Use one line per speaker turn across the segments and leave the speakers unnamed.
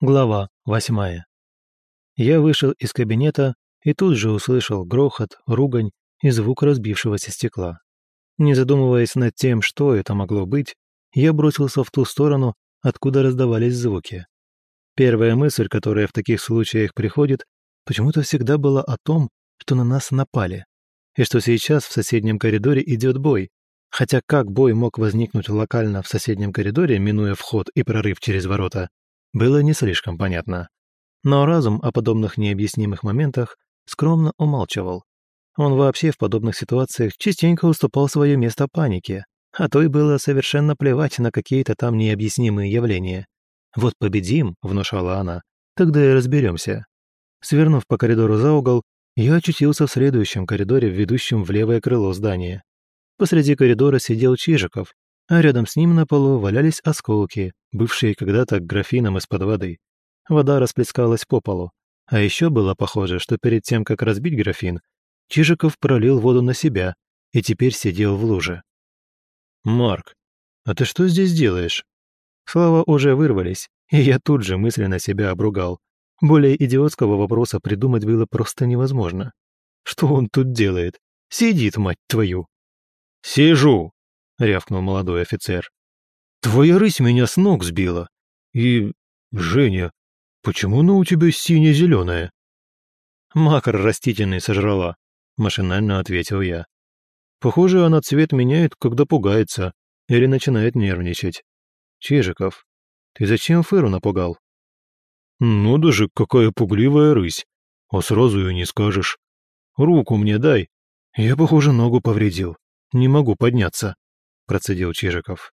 Глава восьмая. Я вышел из кабинета и тут же услышал грохот, ругань и звук разбившегося стекла. Не задумываясь над тем, что это могло быть, я бросился в ту сторону, откуда раздавались звуки. Первая мысль, которая в таких случаях приходит, почему-то всегда была о том, что на нас напали, и что сейчас в соседнем коридоре идет бой, хотя как бой мог возникнуть локально в соседнем коридоре, минуя вход и прорыв через ворота, было не слишком понятно. Но разум о подобных необъяснимых моментах скромно умалчивал. Он вообще в подобных ситуациях частенько уступал свое место панике, а то и было совершенно плевать на какие-то там необъяснимые явления. «Вот победим», — внушала она, — «тогда и разберемся». Свернув по коридору за угол, я очутился в следующем коридоре, ведущем в левое крыло здания. Посреди коридора сидел Чижиков, а рядом с ним на полу валялись осколки, бывшие когда-то графином из-под воды. Вода расплескалась по полу. А еще было похоже, что перед тем, как разбить графин, Чижиков пролил воду на себя и теперь сидел в луже. «Марк, а ты что здесь делаешь?» Слова уже вырвались, и я тут же мысленно себя обругал. Более идиотского вопроса придумать было просто невозможно. Что он тут делает? Сидит, мать твою! «Сижу!» — рявкнул молодой офицер. «Твоя рысь меня с ног сбила. И, Женя, почему она у тебя сине-зеленая?» «Макар растительный сожрала», — машинально ответил я. «Похоже, она цвет меняет, когда пугается или начинает нервничать. Чижиков, ты зачем Фыру напугал?» «Ну даже какая пугливая рысь, а сразу и не скажешь. Руку мне дай. Я, похоже, ногу повредил. Не могу подняться», — процедил Чижиков.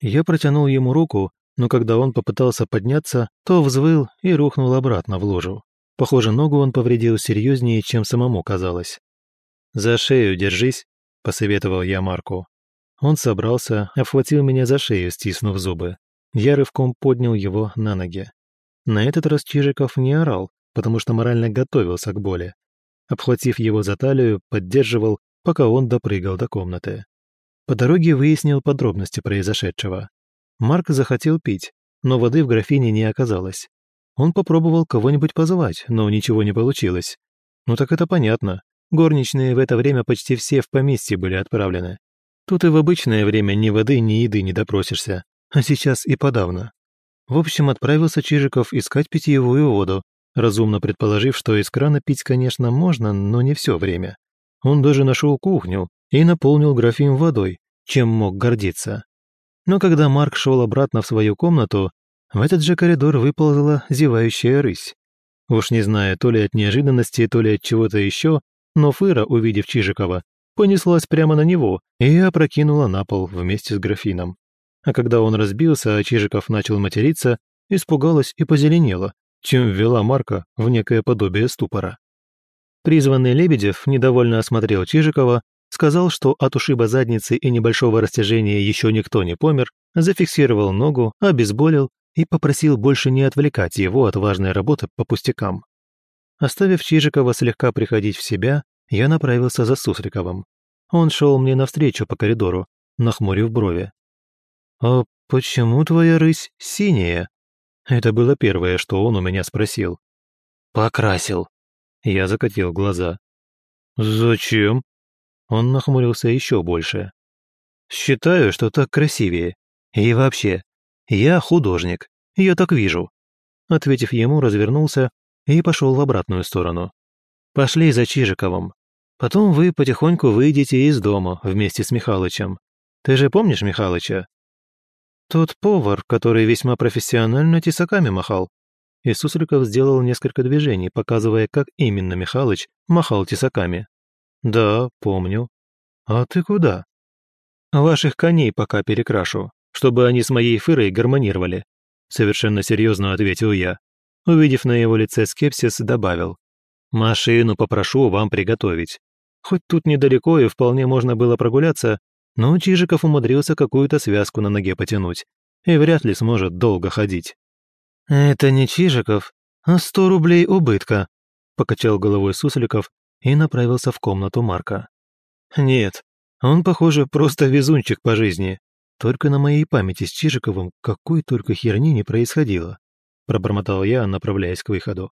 Я протянул ему руку, но когда он попытался подняться, то взвыл и рухнул обратно в ложу. Похоже, ногу он повредил серьезнее, чем самому казалось. «За шею держись», — посоветовал я Марку. Он собрался, обхватил меня за шею, стиснув зубы. Я рывком поднял его на ноги. На этот раз Чижиков не орал, потому что морально готовился к боли. Обхватив его за талию, поддерживал, пока он допрыгал до комнаты. По дороге выяснил подробности произошедшего. Марк захотел пить, но воды в графине не оказалось. Он попробовал кого-нибудь позвать, но ничего не получилось. Ну так это понятно. Горничные в это время почти все в поместье были отправлены. Тут и в обычное время ни воды, ни еды не допросишься. А сейчас и подавно. В общем, отправился Чижиков искать питьевую воду, разумно предположив, что из крана пить, конечно, можно, но не все время. Он даже нашел кухню, и наполнил графин водой, чем мог гордиться. Но когда Марк шел обратно в свою комнату, в этот же коридор выползла зевающая рысь. Уж не знаю, то ли от неожиданности, то ли от чего-то еще, но Фыра, увидев Чижикова, понеслась прямо на него и опрокинула на пол вместе с графином. А когда он разбился, а Чижиков начал материться, испугалась и позеленела, чем ввела Марка в некое подобие ступора. Призванный Лебедев недовольно осмотрел Чижикова сказал, что от ушиба задницы и небольшого растяжения еще никто не помер, зафиксировал ногу, обезболил и попросил больше не отвлекать его от важной работы по пустякам. Оставив Чижикова слегка приходить в себя, я направился за Сусликовым. Он шел мне навстречу по коридору, нахмурив брови. «А почему твоя рысь синяя?» Это было первое, что он у меня спросил. «Покрасил». Я закатил глаза. «Зачем?» Он нахмурился еще больше. «Считаю, что так красивее. И вообще, я художник, я так вижу». Ответив ему, развернулся и пошел в обратную сторону. «Пошли за Чижиковым. Потом вы потихоньку выйдете из дома вместе с Михалычем. Ты же помнишь Михалыча?» «Тот повар, который весьма профессионально тесаками махал». И сделал несколько движений, показывая, как именно Михалыч махал тесаками. «Да, помню. А ты куда?» «Ваших коней пока перекрашу, чтобы они с моей фырой гармонировали», совершенно серьезно ответил я. Увидев на его лице скепсис, добавил. «Машину попрошу вам приготовить. Хоть тут недалеко и вполне можно было прогуляться, но Чижиков умудрился какую-то связку на ноге потянуть и вряд ли сможет долго ходить». «Это не Чижиков, а сто рублей убытка», покачал головой Сусликов и направился в комнату Марка. Нет, он, похоже, просто везунчик по жизни. Только на моей памяти с Чижиковым какой только херни не происходило. – пробормотал я, направляясь к выходу.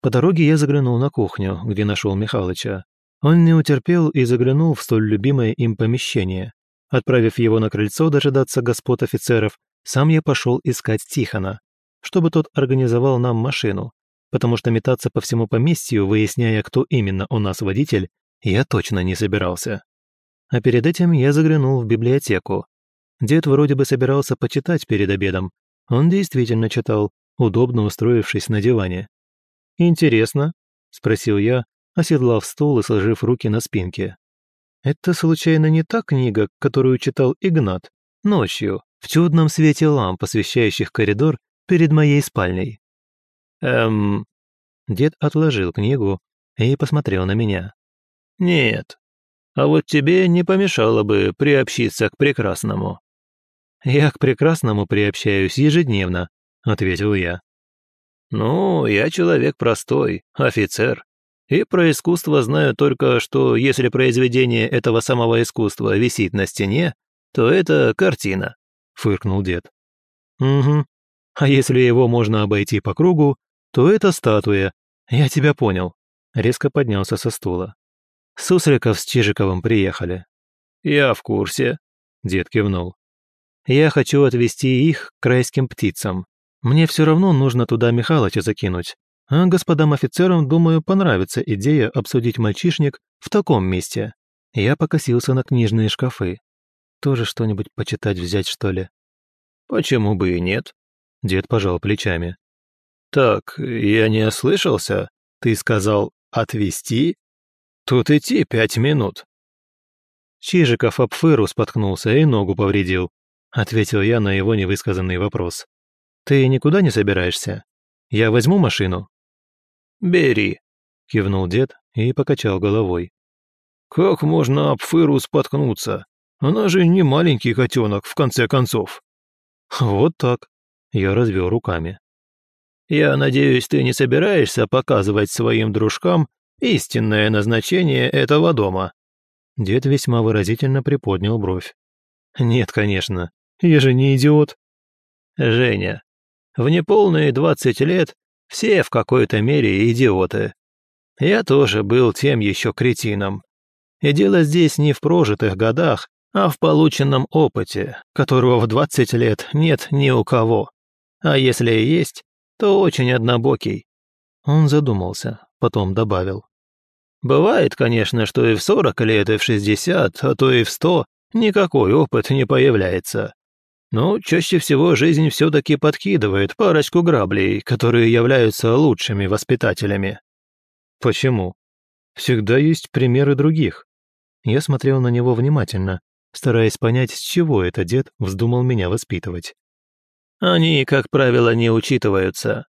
По дороге я заглянул на кухню, где нашел Михалыча. Он не утерпел и заглянул в столь любимое им помещение. Отправив его на крыльцо дожидаться господ офицеров, сам я пошел искать Тихона, чтобы тот организовал нам машину, потому что метаться по всему поместью, выясняя, кто именно у нас водитель, я точно не собирался. А перед этим я заглянул в библиотеку. Дед вроде бы собирался почитать перед обедом. Он действительно читал, удобно устроившись на диване. «Интересно?» – спросил я, оседлав стул и сложив руки на спинке. «Это случайно не та книга, которую читал Игнат ночью, в чудном свете ламп, освещающих коридор перед моей спальней?» «Эм...» Дед отложил книгу и посмотрел на меня. «Нет. А вот тебе не помешало бы приобщиться к прекрасному». «Я к прекрасному приобщаюсь ежедневно», — ответил я. «Ну, я человек простой, офицер. И про искусство знаю только, что если произведение этого самого искусства висит на стене, то это картина», — фыркнул дед. «Угу. А если его можно обойти по кругу, то это статуя. Я тебя понял». Резко поднялся со стула. Сусликов с Чижиковым приехали. «Я в курсе», — дед кивнул. «Я хочу отвезти их к райским птицам. Мне все равно нужно туда Михалыча закинуть. А господам офицерам, думаю, понравится идея обсудить мальчишник в таком месте». Я покосился на книжные шкафы. Тоже что-нибудь почитать взять, что ли? «Почему бы и нет?» Дед пожал плечами. «Так, я не ослышался? Ты сказал «отвезти»?» Тут идти пять минут». Чижиков об фыру споткнулся и ногу повредил, ответил я на его невысказанный вопрос. «Ты никуда не собираешься? Я возьму машину?» «Бери», — кивнул дед и покачал головой. «Как можно об фыру споткнуться? Она же не маленький котенок, в конце концов». «Вот так», — я развел руками. «Я надеюсь, ты не собираешься показывать своим дружкам, истинное назначение этого дома». Дед весьма выразительно приподнял бровь. «Нет, конечно, я же не идиот». «Женя, в неполные двадцать лет все в какой-то мере идиоты. Я тоже был тем еще кретином. И дело здесь не в прожитых годах, а в полученном опыте, которого в двадцать лет нет ни у кого. А если и есть, то очень однобокий». Он задумался, потом добавил. Бывает, конечно, что и в 40 лет, и в 60, а то и в 100 никакой опыт не появляется. Но чаще всего жизнь все-таки подкидывает парочку граблей, которые являются лучшими воспитателями. Почему? Всегда есть примеры других. Я смотрел на него внимательно, стараясь понять, с чего этот дед вздумал меня воспитывать. Они, как правило, не учитываются.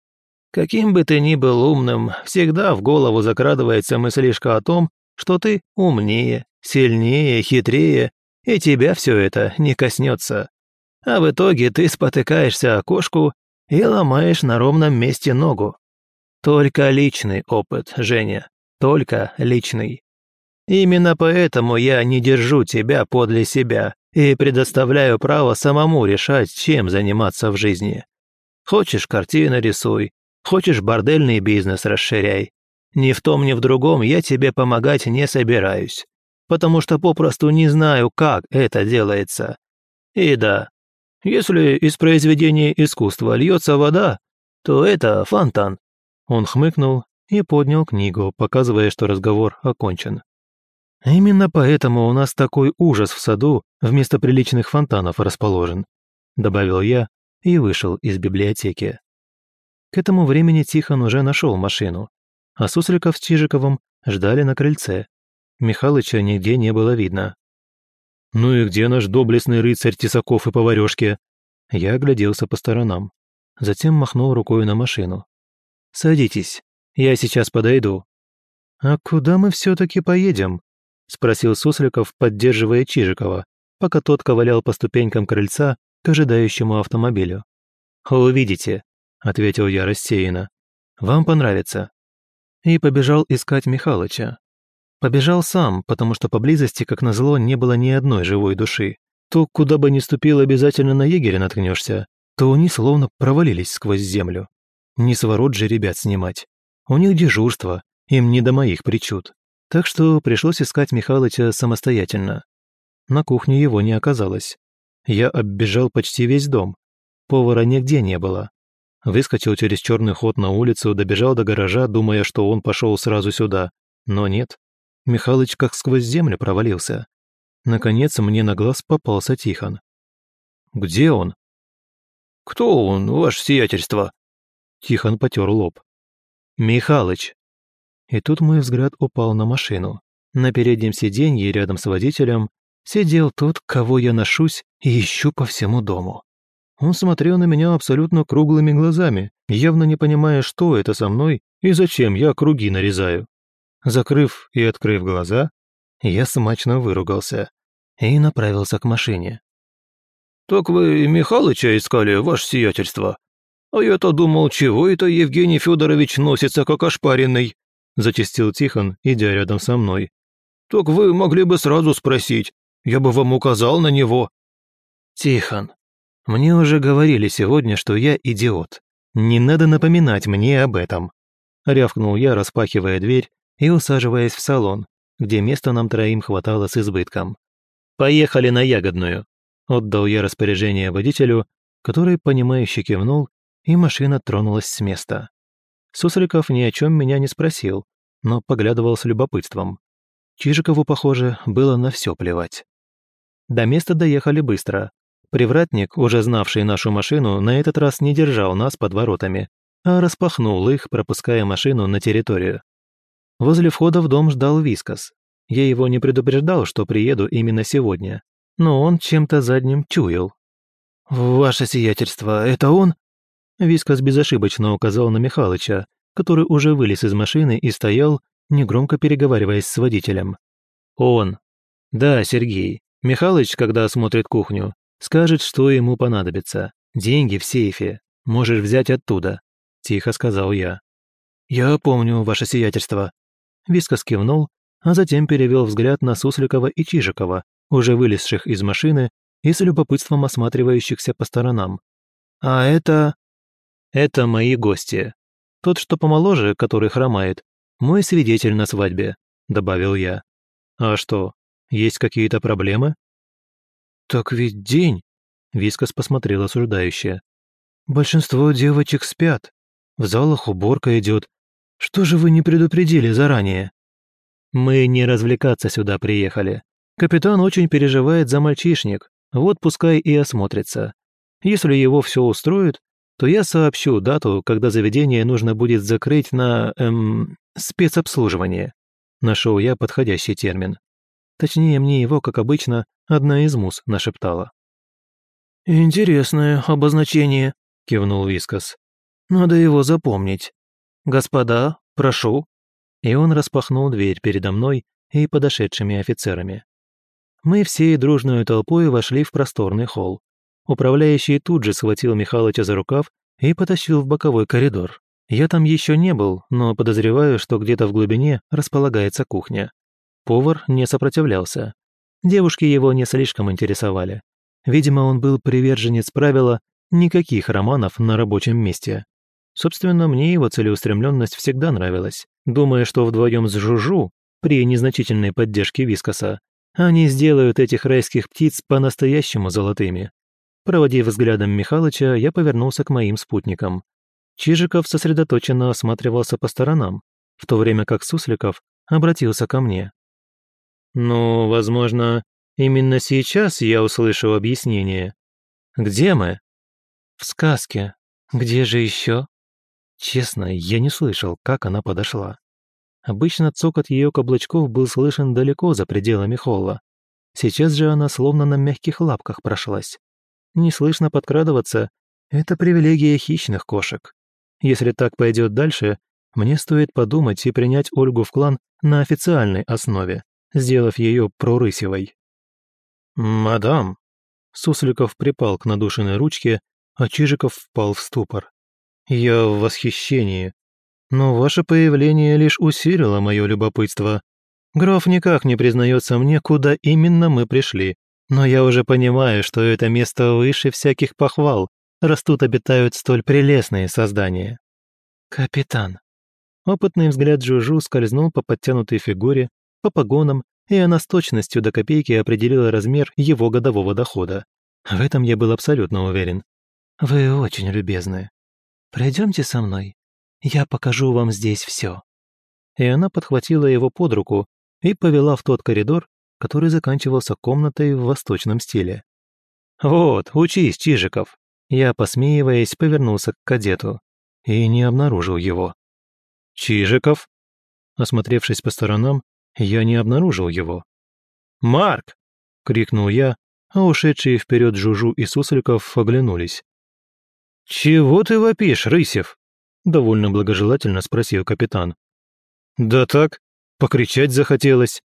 Каким бы ты ни был умным, всегда в голову закрадывается мыслишка о том, что ты умнее, сильнее, хитрее, и тебя все это не коснется. А в итоге ты спотыкаешься о кошку и ломаешь на ровном месте ногу. Только личный опыт, Женя, только личный. Именно поэтому я не держу тебя подле себя и предоставляю право самому решать, чем заниматься в жизни. Хочешь, картины рисуй, Хочешь бордельный бизнес расширяй. Ни в том, ни в другом я тебе помогать не собираюсь, потому что попросту не знаю, как это делается. И да, если из произведения искусства льется вода, то это фонтан». Он хмыкнул и поднял книгу, показывая, что разговор окончен. «Именно поэтому у нас такой ужас в саду вместо приличных фонтанов расположен», добавил я и вышел из библиотеки. К этому времени Тихон уже нашел машину, а Сусликов с Чижиковым ждали на крыльце. Михалыча нигде не было видно. «Ну и где наш доблестный рыцарь Тесаков и поварёшки?» Я огляделся по сторонам. Затем махнул рукой на машину. «Садитесь, я сейчас подойду». «А куда мы все-таки поедем?» Спросил Сусликов, поддерживая Чижикова, пока тот ковылял по ступенькам крыльца к ожидающему автомобилю. «Увидите», ответил я рассеянно. «Вам понравится». И побежал искать Михалыча. Побежал сам, потому что поблизости, как назло, не было ни одной живой души. То, куда бы ни ступил, обязательно на егеря наткнешься. то они словно провалились сквозь землю. Не сворот же ребят снимать. У них дежурство, им не до моих причуд. Так что пришлось искать Михалыча самостоятельно. На кухне его не оказалось. Я оббежал почти весь дом. Повара нигде не было. Выскочил через черный ход на улицу, добежал до гаража, думая, что он пошел сразу сюда. Но нет. Михалыч как сквозь землю провалился. Наконец мне на глаз попался Тихон. «Где он?»
«Кто он, ваше сиятельство?»
Тихон потер лоб. «Михалыч!» И тут мой взгляд упал на машину. На переднем сиденье рядом с водителем сидел тот, кого я ношусь и ищу по всему дому. Он смотрел на меня абсолютно круглыми глазами, явно не понимая, что это со мной и зачем я круги нарезаю. Закрыв и открыв глаза, я смачно выругался и направился к машине.
«Так вы Михалыча искали, ваше сиятельство? А я-то думал, чего это Евгений Федорович носится, как ошпаренный?» Зачастил Тихон, идя рядом со мной. «Так вы могли бы сразу спросить, я бы вам указал на него».
«Тихон, мне уже говорили сегодня, что я идиот. Не надо напоминать мне об этом. Рявкнул я, распахивая дверь и усаживаясь в салон, где места нам троим хватало с избытком. «Поехали на Ягодную!» Отдал я распоряжение водителю, который, понимающе кивнул, и машина тронулась с места. Сусликов ни о чем меня не спросил, но поглядывал с любопытством. Чижикову, похоже, было на все плевать. До места доехали быстро, Привратник, уже знавший нашу машину, на этот раз не держал нас под воротами, а распахнул их, пропуская машину на территорию. Возле входа в дом ждал Вискас. Я его не предупреждал, что приеду именно сегодня, но он чем-то задним чуял. «Ваше сиятельство, это он?» Вискас безошибочно указал на Михалыча, который уже вылез из машины и стоял, негромко переговариваясь с водителем. «Он. Да, Сергей. Михалыч, когда осмотрит кухню, Скажет, что ему понадобится. Деньги в сейфе. Можешь взять оттуда», – тихо сказал я. «Я помню ваше сиятельство». Вискас кивнул, а затем перевел взгляд на Сусликова и Чижикова, уже вылезших из машины и с любопытством осматривающихся по сторонам. «А это...» «Это мои гости. Тот, что помоложе, который хромает, мой свидетель на свадьбе», – добавил я. «А что, есть какие-то проблемы?» «Так ведь день!» — Вискас посмотрел осуждающе. «Большинство девочек спят. В залах уборка идет. Что же вы не предупредили заранее?» «Мы не развлекаться сюда приехали. Капитан очень переживает за мальчишник, вот пускай и осмотрится. Если его все устроит, то я сообщу дату, когда заведение нужно будет закрыть на, эм, спецобслуживание. Нашел я подходящий термин. Точнее, мне его, как обычно, одна из мус нашептала. «Интересное обозначение», — кивнул Вискас. «Надо его запомнить. Господа, прошу». И он распахнул дверь передо мной и подошедшими офицерами. Мы всей дружной толпой вошли в просторный холл. Управляющий тут же схватил Михалыча за рукав и потащил в боковой коридор. Я там еще не был, но подозреваю, что где-то в глубине располагается кухня. Повар не сопротивлялся. Девушки его не слишком интересовали. Видимо, он был приверженец правила «никаких романов на рабочем месте». Собственно, мне его целеустремленность всегда нравилась, думая, что вдвоем с Жужу, при незначительной поддержке Вискоса, они сделают этих райских птиц по-настоящему золотыми. Проводив взглядом Михалыча, я повернулся к моим спутникам. Чижиков сосредоточенно осматривался по сторонам, в то время как Сусликов обратился ко мне. Но, возможно, именно сейчас я услышал объяснение. Где мы? В сказке. Где же еще? Честно, я не слышал, как она подошла. Обычно цокот ее каблучков был слышен далеко за пределами холла. Сейчас же она словно на мягких лапках прошлась. Неслышно подкрадываться — это привилегия хищных кошек. Если так пойдет дальше, мне стоит подумать и принять Ольгу в клан на официальной основе сделав ее прорысевой. «Мадам!» Сусликов припал к надушенной ручке, а Чижиков впал в ступор. «Я в восхищении. Но ваше появление лишь усилило мое любопытство. Граф никак не признается мне, куда именно мы пришли, но я уже понимаю, что это место выше всяких похвал, раз тут обитают столь прелестные создания. Капитан. Опытный взгляд Жужу скользнул по подтянутой фигуре, по погонам, и она с точностью до копейки определила размер его годового дохода. В этом я был абсолютно уверен. «Вы очень любезны. Пройдемте со мной. Я покажу вам здесь все. И она подхватила его под руку и повела в тот коридор, который заканчивался комнатой в восточном стиле. «Вот, учись, Чижиков!» Я, посмеиваясь, повернулся к кадету и не обнаружил его. «Чижиков?» Осмотревшись по сторонам, я не обнаружил его. «Марк!» — крикнул я, а ушедшие вперед Жужу и Сусликов оглянулись. «Чего ты вопишь, Рысев?» — довольно благожелательно спросил капитан. «Да так, покричать захотелось».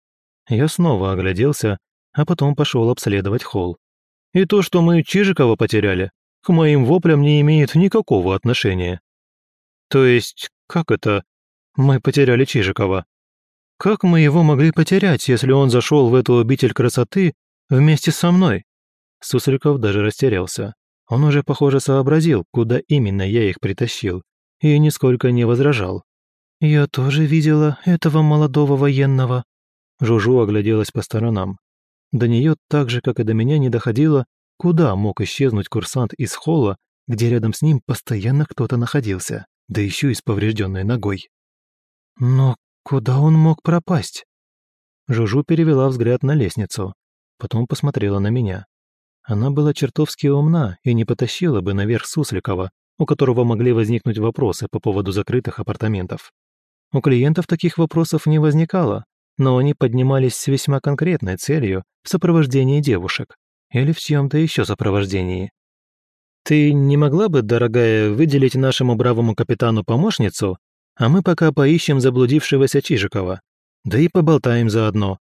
Я снова огляделся, а потом пошел обследовать холл. И то, что мы Чижикова потеряли, к моим воплям не имеет никакого отношения. То есть, как это мы потеряли Чижикова? Как мы его могли потерять, если он зашел в эту обитель красоты вместе со мной? Сусликов даже растерялся. Он уже, похоже, сообразил, куда именно я их притащил, и нисколько не возражал. «Я тоже видела этого молодого военного». Жужу огляделась по сторонам. До нее так же, как и до меня, не доходило, куда мог исчезнуть курсант из холла, где рядом с ним постоянно кто-то находился, да еще и с поврежденной ногой. Но куда он мог пропасть? Жужу перевела взгляд на лестницу, потом посмотрела на меня. Она была чертовски умна и не потащила бы наверх Сусликова, у которого могли возникнуть вопросы по поводу закрытых апартаментов. У клиентов таких вопросов не возникало, но они поднимались с весьма конкретной целью в сопровождении девушек или в чьем-то еще сопровождении. «Ты не могла бы, дорогая, выделить нашему бравому капитану помощницу, а мы пока поищем заблудившегося Чижикова, да и поболтаем заодно?»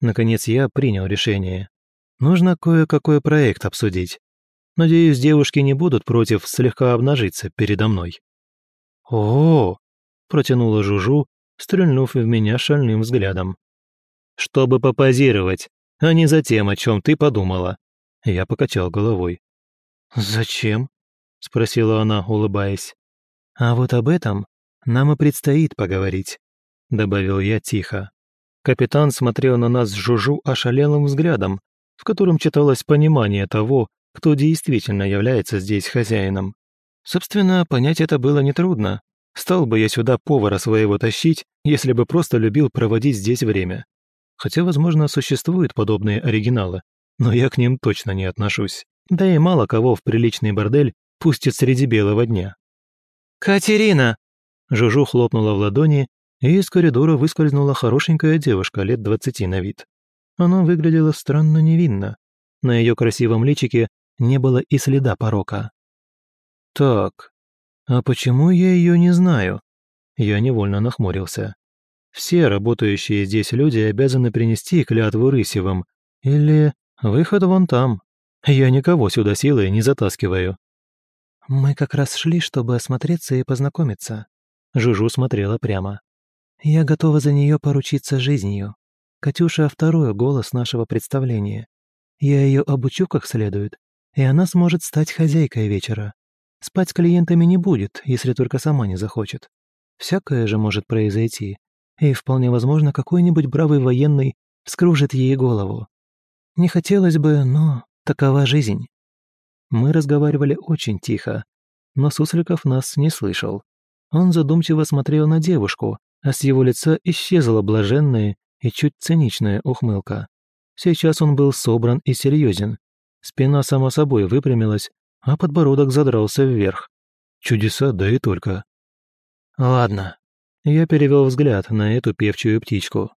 Наконец я принял решение. Нужно кое-какой проект обсудить. Надеюсь, девушки не будут против слегка обнажиться передо мной. «О, протянула Жужу, стрельнув в меня шальным взглядом. «Чтобы попозировать, а не за тем, о чем ты подумала». Я покачал головой. «Зачем?» — спросила она, улыбаясь. «А вот об этом нам и предстоит поговорить», — добавил я тихо. Капитан смотрел на нас с Жужу ошалелым взглядом, в котором читалось понимание того, кто действительно является здесь хозяином. Собственно, понять это было нетрудно. Стал бы я сюда повара своего тащить, если бы просто любил проводить здесь время. Хотя, возможно, существуют подобные оригиналы, но я к ним точно не отношусь. Да и мало кого в приличный бордель пустят среди белого дня. «Катерина!» Жужу хлопнула в ладони, и из коридора выскользнула хорошенькая девушка лет двадцати на вид. Она выглядела странно невинно. На ее красивом личике не было и следа порока. «Так, «А почему я ее не знаю?» Я невольно нахмурился. «Все работающие здесь люди обязаны принести клятву Рысевым. Или выход вон там. Я никого сюда силой не затаскиваю». «Мы как раз шли, чтобы осмотреться и познакомиться». Жужу смотрела прямо. «Я готова за нее поручиться жизнью. Катюша — второй голос нашего представления. Я ее обучу как следует, и она сможет стать хозяйкой вечера. Спать с клиентами не будет, если только сама не захочет. Всякое же может произойти, и вполне возможно, какой-нибудь бравый военный вскружит ей голову. Не хотелось бы, но такова жизнь. Мы разговаривали очень тихо, но Сусликов нас не слышал. Он задумчиво смотрел на девушку, а с его лица исчезла блаженная и чуть циничная ухмылка. Сейчас он был собран и серьезен. Спина само собой выпрямилась, а подбородок задрался вверх. Чудеса, да и только. Ладно. Я перевел взгляд на эту певчую птичку.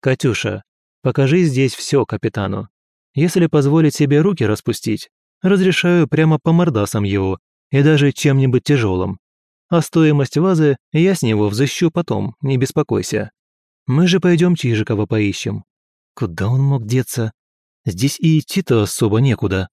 «Катюша, покажи здесь все капитану. Если позволить себе руки распустить, разрешаю прямо по мордасам его и даже чем-нибудь тяжелым. А стоимость вазы я с него взыщу потом, не беспокойся. Мы же пойдем Чижикова поищем. Куда он мог деться? Здесь и идти-то особо некуда».